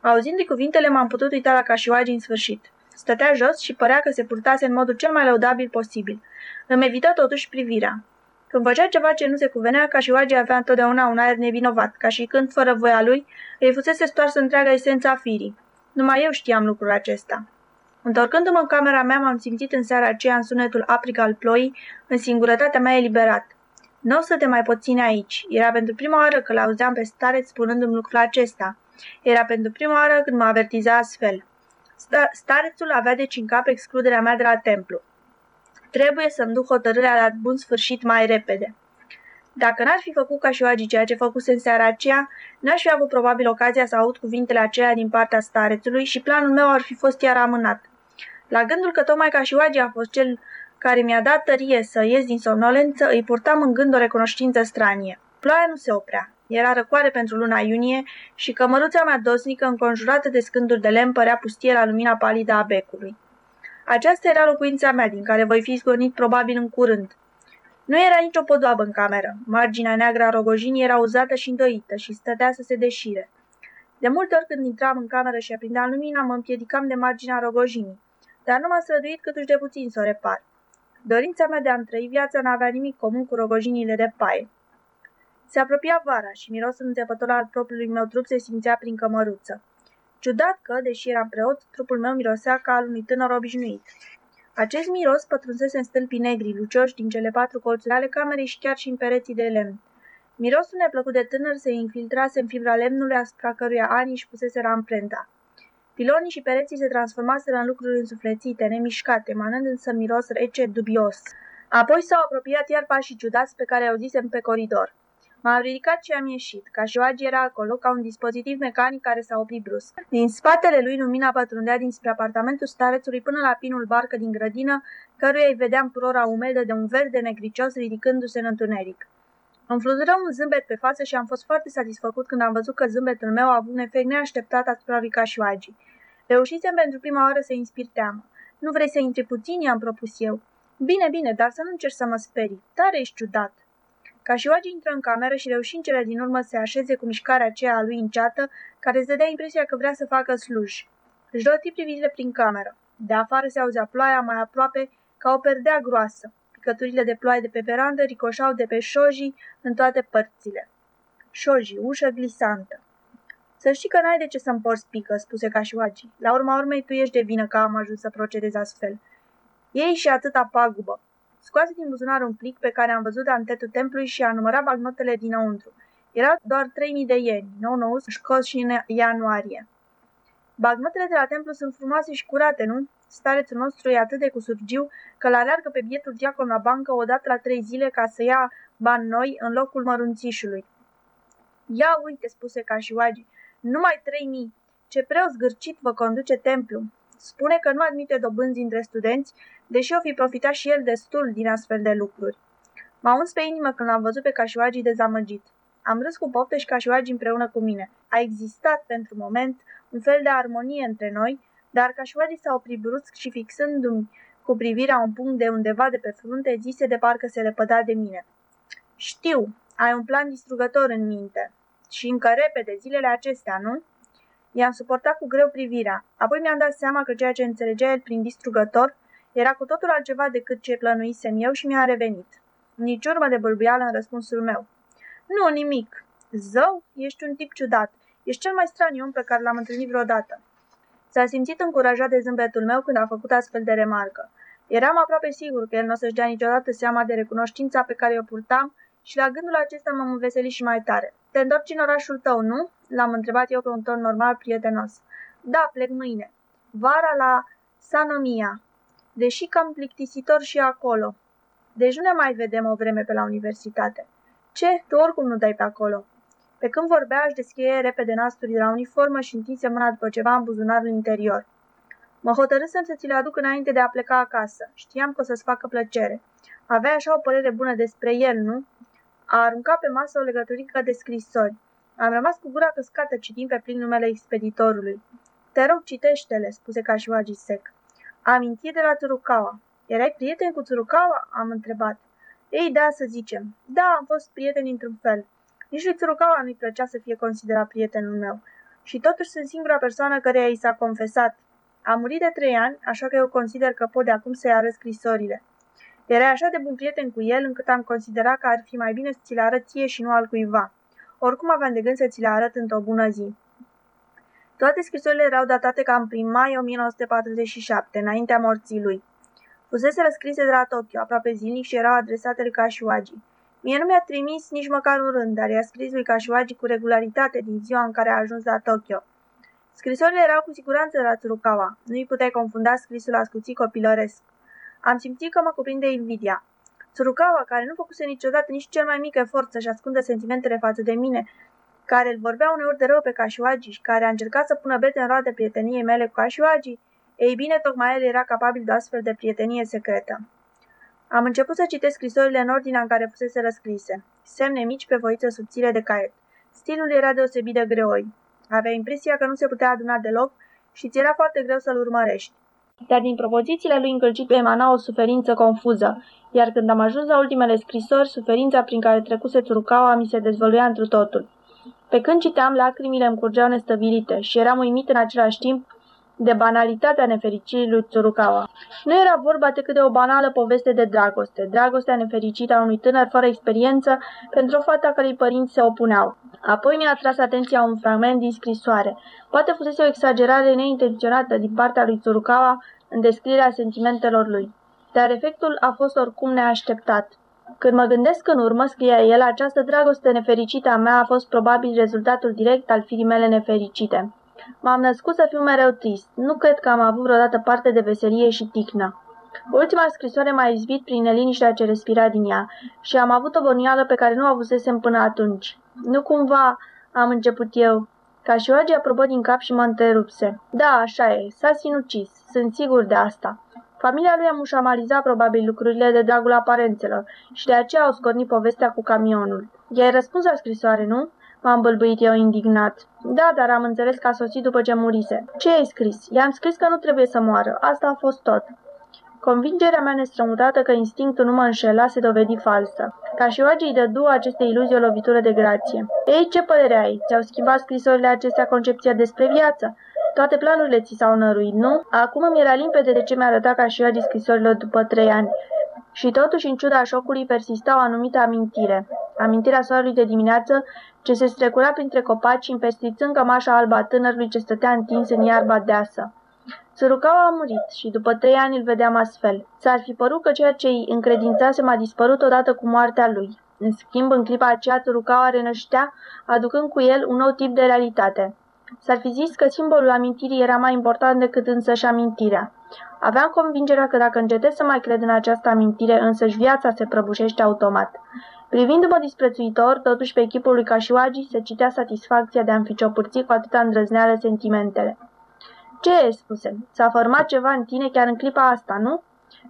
Auzindu-i cuvintele, m-am putut uita la Cașioage în sfârșit. Stătea jos și părea că se purtase în modul cel mai lăudabil posibil. Îmi evită totuși privirea. Când făcea ceva ce nu se cuvenea, Cașioage avea întotdeauna un aer nevinovat, ca și când, fără voia lui, îi fusese stoarsă întreaga esența firii. Numai eu știam lucrul acesta. Întorcându-mă în camera mea, m-am simțit în seara aceea în sunetul apric al ploii, în singurătatea mea eliberat. Nu o să te mai pot ține aici. Era pentru prima oară că l-auzeam pe stareț spunându-mi lucrul acesta. Era pentru prima oară când mă avertiza astfel. Starețul avea deci în cap excluderea mea de la templu. Trebuie să-mi duc hotărârea la bun sfârșit mai repede. Dacă n-ar fi făcut ca și Oagi ceea ce făcuse în seara aceea, n-aș fi avut probabil ocazia să aud cuvintele acelea din partea starețului și planul meu ar fi fost iar amânat. La gândul că tocmai ca și Oagi a fost cel care mi-a dat tărie să ies din somnolență, îi purtam în gând o recunoștință stranie. Ploaia nu se oprea. Era răcoare pentru luna iunie și cămăruța mea dosnică, înconjurată de scânduri de lemn, părea pustie la lumina palidă a becului. Aceasta era locuința mea, din care voi fi zgonit probabil în curând. Nu era nicio podoabă în cameră. Marginea neagră a rogojinii era uzată și îndoită și stătea să se deșire. De multe ori când intram în cameră și aprindeam lumina, mă împiedicam de marginea rogojinii, dar nu m-a străduit câtuși de puțin să o repar. Dorința mea de a-mi trăi viața n-avea nimic comun cu rogojinile de paie. Se apropia vara și mirosul înțepător al propriului meu trup se simțea prin cămăruță. Ciudat că, deși eram preot, trupul meu mirosea ca al unui tânăr obișnuit. Acest miros pătrunsese în stâlpii negri, lucioși din cele patru colțuri ale camerei și chiar și în pereții de lemn. Mirosul neplăcut de tânăr se infiltrase în fibra lemnului asupra căruia ani își pusese amprenta. Pilonii și pereții se transformaseră în lucruri însuflețite, nemișcate, manând însă miros rece, dubios. Apoi s-au apropiat iar pașii ciudați pe care auzisem pe coridor. M-am ridicat și am ieșit. Cașioagi era acolo ca un dispozitiv mecanic care s-a oprit brusc. Din spatele lui lumina pătrundea dinspre apartamentul starețului până la pinul barcă din grădină, căruia îi vedeam purora umedă de un verde negricios ridicându-se în întuneric. Îmi flutură un zâmbet pe față și am fost foarte satisfăcut când am văzut că zâmbetul meu a avut un efect neașteptat asupra lui Cașioagi. Reușisem pentru prima oară să inspir teamă. Nu vrei să intri puțin? i-am propus eu. Bine, bine, dar să nu încerci să mă sperii. Tare ești ciudat. Cașioagi intră în cameră și reuși în cele din urmă să se așeze cu mișcarea aceea a lui înceată, care îți dădea impresia că vrea să facă sluj. Își roti privirile prin cameră. De afară se auzea ploaia mai aproape ca o perdea groasă. Picăturile de ploaie de pe verandă ricoșau de pe șojii în toate părțile. Șojii, ușă glisantă. Să știi că n-ai de ce să-mi porți pică, spuse Cașioagi. La urma urmei, tu ești de vină că am ajuns să procedez astfel. Ei și atâta pagubă. Scoase din buzunar un plic pe care am văzut de antetul templului și a numărat bagnotele dinăuntru. Era doar 3000 de ieni, nou nou scos și în ianuarie. Bagnotele de la templu sunt frumoase și curate, nu? Starețul nostru e atât de cu surgiu că la alergă pe bietul diacon la bancă o dată la trei zile ca să ia bani noi în locul mărunțișului. Ia uite, spuse ca și Wagi, numai trei mii. Ce preot zgârcit vă conduce templu. Spune că nu admite dobânzi între studenți, deși o fi profitat și el destul din astfel de lucruri. M-a uns pe inimă când l-am văzut pe Cașioagi dezamăgit. Am râs cu poftă și Cașioagi împreună cu mine. A existat, pentru moment, un fel de armonie între noi, dar Cașioagi s-a oprit brusc și fixându-mi cu privirea un punct de undeva de pe frunte, zise de parcă se lepăda de mine. Știu, ai un plan distrugător în minte. Și încă repede, zilele acestea, nu? I-am suportat cu greu privirea. Apoi mi-am dat seama că ceea ce înțelegea el prin distrugător era cu totul altceva decât ce plănuisem eu și mi-a revenit. Nici urmă de bâlbuială în răspunsul meu. Nu, nimic. Zău, ești un tip ciudat. Ești cel mai straniu om pe care l-am întâlnit vreodată. S-a simțit încurajat de zâmbetul meu când a făcut astfel de remarcă. Eram aproape sigur că el nu o să-și dea niciodată seama de recunoștința pe care o purtam Și la gândul acesta m-am înveselit și mai tare. Te întorci în orașul tău, nu? L-am întrebat eu pe un ton normal, prietenos. Da, plec mâine. Vara la Sanomia. Deși cam plictisitor și acolo. Deci nu ne mai vedem o vreme pe la universitate. Ce? Tu oricum nu dai pe acolo. Pe când vorbea, își deschie repede nasturi de la uniformă și întinse mâna după ceva în buzunarul interior. Mă hotărâsem să ți le aduc înainte de a pleca acasă. Știam că o să-ți facă plăcere. Avea așa o părere bună despre el, nu? A aruncat pe masă o legăturică de scrisori. Am rămas cu gura căscată citind pe plin numele expeditorului. Te rog, citește-le, spuse Cașuagi sec. Amintiri de la Tsurukawa. Erai prieten cu Tsurukawa? Am întrebat. Ei, da, să zicem. Da, am fost prieten într-un fel. Nici lui Tsurukawa nu-i plăcea să fie considerat prietenul meu. Și totuși sunt singura persoană care i s-a confesat. A murit de trei ani, așa că eu consider că pot de acum să-i arăt scrisorile. Era așa de bun prieten cu el încât am considerat că ar fi mai bine să ți le arăt ție și nu al cuiva. Oricum aveam de gând să ți le arăt într-o bună zi. Toate scrisorile erau datate cam prin mai 1947, înaintea morții lui. Fusese răscrise de la Tokyo, aproape zilnic și erau adresate lui Kashiwagi. Mie nu mi-a trimis nici măcar un rând, dar i-a scris lui Kashiwagi cu regularitate din ziua în care a ajuns la Tokyo. Scrisorile erau cu siguranță de la Tsurukawa. Nu îi puteai confunda scrisul ascuțit copilăresc. Am simțit că mă cuprinde invidia. Tsurukawa, care nu făcuse niciodată nici cel mai mic efort să-și ascundă sentimentele față de mine, care îl vorbea uneori de rău pe Kashiwagi și care a încercat să pună bete în roade prieteniei mele cu Kashiwagi, ei bine, tocmai el era capabil de astfel de prietenie secretă. Am început să citesc scrisorile în ordinea în care fusese răscrise. Semne mici pe voiță subțire de caiet. Stilul era deosebit de greoi. Avea impresia că nu se putea aduna deloc și ți era foarte greu să-l urmărești. Dar din propozițiile lui încălcit emana o suferință confuză, iar când am ajuns la ultimele scrisori, suferința prin care trecuse Tsurukawa mi se dezvăluia întru totul. Pe când citeam, lacrimile îmi curgeau nestăvilite și eram uimit în același timp de banalitatea nefericirii lui Tsurukawa. Nu era vorba decât de o banală poveste de dragoste, dragostea nefericită a unui tânăr fără experiență pentru o fată a cărei părinți se opuneau. Apoi mi-a atras atenția un fragment din scrisoare. Poate fusese o exagerare neintenționată din partea lui Tsurukawa în descrierea sentimentelor lui. Dar efectul a fost oricum neașteptat. Când mă gândesc în urmă, scria el, această dragoste nefericită a mea a fost probabil rezultatul direct al firii mele nefericite. M-am născut să fiu mereu trist. Nu cred că am avut vreodată parte de veselie și ticnă. Ultima scrisoare m-a izbit prin neliniștea ce respira din ea și am avut o bănuială pe care nu o avusesem până atunci. Nu cumva am început eu. Ca și Oagi aprobă din cap și mă întrerupse. Da, așa e, s-a sinucis, sunt sigur de asta. Familia lui a mușamalizat probabil lucrurile de dragul aparențelor și de aceea au scornit povestea cu camionul. I-ai răspuns la scrisoare, nu? M-am bălbâit eu indignat. Da, dar am înțeles că a sosit după ce murise. Ce ai scris? I-am scris că nu trebuie să moară. Asta a fost tot. Convingerea mea nestrămutată că instinctul nu mă înșela se dovedi falsă. Ca și Oagi îi dădu aceste iluzii o lovitură de grație. Ei, ce părere ai? Ți-au schimbat scrisorile acestea concepția despre viață? Toate planurile ți s-au năruit, nu? Acum îmi era limpede de ce mi-a arătat ca și Oagi scrisorile după trei ani. Și totuși, în ciuda șocului, persista o anumită amintire. Amintirea soarelui de dimineață ce se strecura printre copaci, împestițând cămașa albă a tânărului ce stătea întins în iarba deasă. Sărucaua a murit și după trei ani îl vedeam astfel. S-ar fi părut că ceea ce îi încredințase m-a dispărut odată cu moartea lui. În schimb, în clipa aceea, Sărucaua renăștea, aducând cu el un nou tip de realitate. S-ar fi zis că simbolul amintirii era mai important decât însăși amintirea. Aveam convingerea că dacă încetez să mai cred în această amintire, însăși viața se prăbușește automat. Privindu-mă disprețuitor, totuși pe echipul lui Kashiwagi se citea satisfacția de a-mi fi ciopârțit cu atâta îndrăzneală sentimentele. Ce, spuse, s-a format ceva în tine chiar în clipa asta, nu?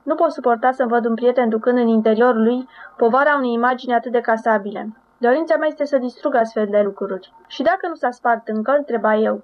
Nu pot suporta să văd un prieten ducând în interiorul lui povara unei imagini atât de casabile. Dorința mea este să distrug astfel de lucruri. Și dacă nu s-a spart încă, întreba eu.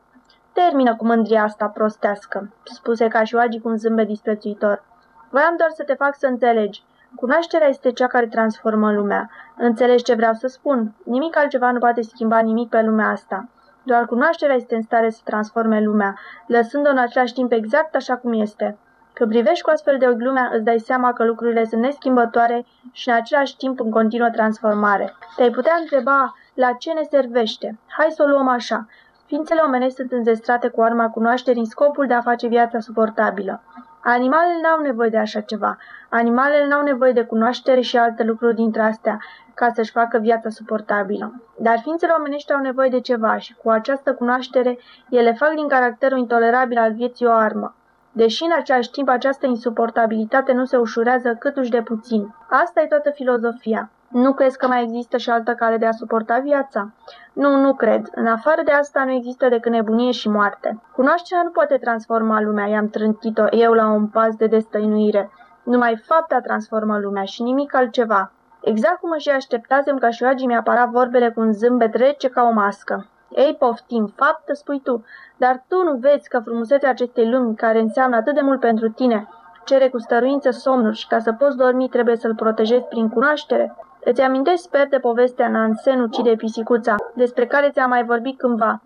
Termină cu mândria asta prostească, spuse Cașioagi cu un zâmbet disprețuitor. Voiam doar să te fac să înțelegi. Cunoașterea este cea care transformă lumea. Înțelegi ce vreau să spun? Nimic altceva nu poate schimba nimic pe lumea asta. Doar cunoașterea este în stare să transforme lumea, lăsând-o în același timp exact așa cum este. Când privești cu astfel de ochi lumea, îți dai seama că lucrurile sunt neschimbătoare și în același timp în continuă transformare. Te-ai putea întreba la ce ne servește. Hai să o luăm așa. Ființele omenești sunt înzestrate cu arma cunoașterii în scopul de a face viața suportabilă. Animalele n-au nevoie de așa ceva. Animalele n-au nevoie de cunoaștere și alte lucruri dintre astea ca să-și facă viața suportabilă. Dar ființele omenești au nevoie de ceva și cu această cunoaștere ele fac din caracterul intolerabil al vieții o armă. Deși în același timp această insuportabilitate nu se ușurează câtuși de puțin. Asta e toată filozofia. Nu crezi că mai există și altă cale de a suporta viața? Nu, nu cred. În afară de asta nu există decât nebunie și moarte. Cunoașterea nu poate transforma lumea, i-am trântit-o eu la un pas de destăinuire. Numai fapta transformă lumea și nimic altceva. Exact cum și așteptasem ca șoagii mi-apara vorbele cu un zâmbet rece ca o mască. Ei, poftim, faptă spui tu, dar tu nu vezi că frumusețea acestei lumi, care înseamnă atât de mult pentru tine, cere cu stăruință somnul și ca să poți dormi trebuie să-l protejezi prin cunoaștere? Îți amintești, sper, de povestea Nansen ucide pisicuța, despre care ți-am mai vorbit cândva.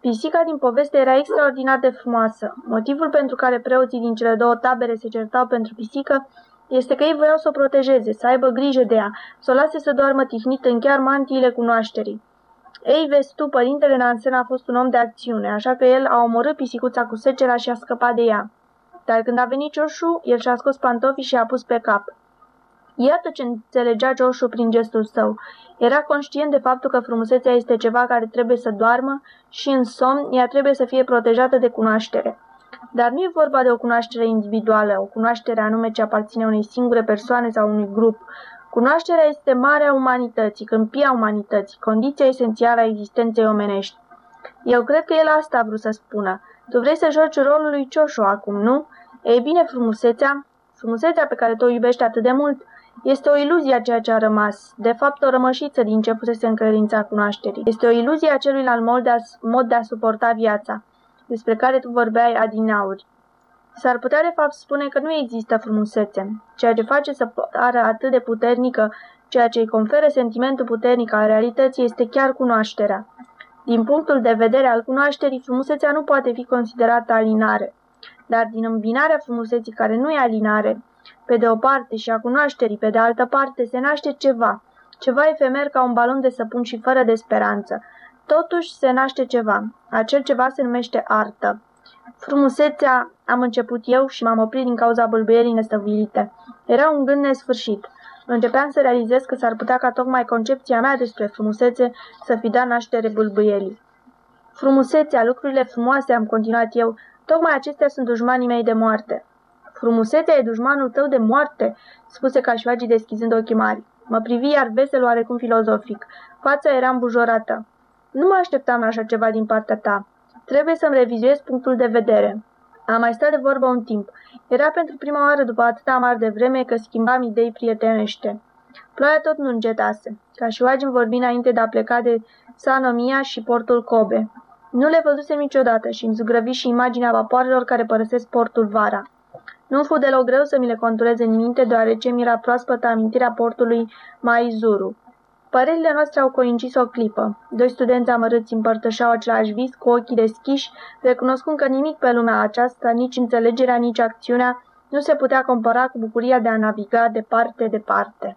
Pisica din poveste era extraordinar de frumoasă. Motivul pentru care preoții din cele două tabere se certau pentru pisică este că ei voiau să o protejeze, să aibă grijă de ea, să o lase să doarmă tihnit în chiar mantiile cunoașterii. Ei, vezi tu, părintele Nansen a fost un om de acțiune, așa că el a omorât pisicuța cu secera și a scăpat de ea. Dar când a venit Ciorșu, el și-a scos pantofii și a pus pe cap. Iată ce înțelegea Ciorșu prin gestul său. Era conștient de faptul că frumusețea este ceva care trebuie să doarmă și în somn ea trebuie să fie protejată de cunoaștere. Dar nu e vorba de o cunoaștere individuală, o cunoaștere anume ce aparține unei singure persoane sau unui grup. Cunoașterea este marea umanității, câmpia umanității, condiția esențială a existenței omenești. Eu cred că el asta a vrut să spună. Tu vrei să joci rolul lui Cioșu acum, nu? Ei bine, frumusețea, frumusețea pe care tu o iubești atât de mult, este o iluzie a ceea ce a rămas, de fapt o rămășiță din ce pusese în credința cunoașterii. Este o iluzie a celuilalt mod de a, mod de a suporta viața, despre care tu vorbeai adinauri. S-ar putea de fapt spune că nu există frumusețe, ceea ce face să pară atât de puternică, ceea ce îi conferă sentimentul puternic al realității este chiar cunoașterea. Din punctul de vedere al cunoașterii, frumusețea nu poate fi considerată alinare, dar din îmbinarea frumuseții care nu e alinare, pe de o parte și a cunoașterii pe de altă parte, se naște ceva, ceva efemer ca un balon de săpun și fără de speranță. Totuși se naște ceva. Acel ceva se numește artă. Frumusețea am început eu și m-am oprit din cauza bâlbâierii nestăvilite. Era un gând nesfârșit. Începeam să realizez că s-ar putea ca tocmai concepția mea despre frumusețe să fi dat naștere bâlbâierii. Frumusețea, lucrurile frumoase, am continuat eu, tocmai acestea sunt dușmanii mei de moarte. Frumusețea e dușmanul tău de moarte, spuse Cașvagi deschizând ochii mari. Mă privi iar vesel oarecum filozofic. Fața era îmbujorată. Nu mă așteptam la așa ceva din partea ta. Trebuie să-mi revizuiesc punctul de vedere. Am mai stat de vorbă un timp. Era pentru prima oară după atâta mare de vreme că schimbam idei prietenește. Ploaia tot nu încetase. Ca și îmi vorbi înainte de a pleca de Sanomia și portul Kobe. Nu le văzusem niciodată și îmi zugrăvi și imaginea vapoarelor care părăsesc portul vara. Nu fu deloc greu să mi le conturez în minte, deoarece mi era proaspătă amintirea portului Maizuru. Părerile noastre au coincis o clipă. Doi studenți amărâți împărtășeau același vis cu ochii deschiși, recunoscând că nimic pe lumea aceasta, nici înțelegerea, nici acțiunea, nu se putea compara cu bucuria de a naviga de parte departe.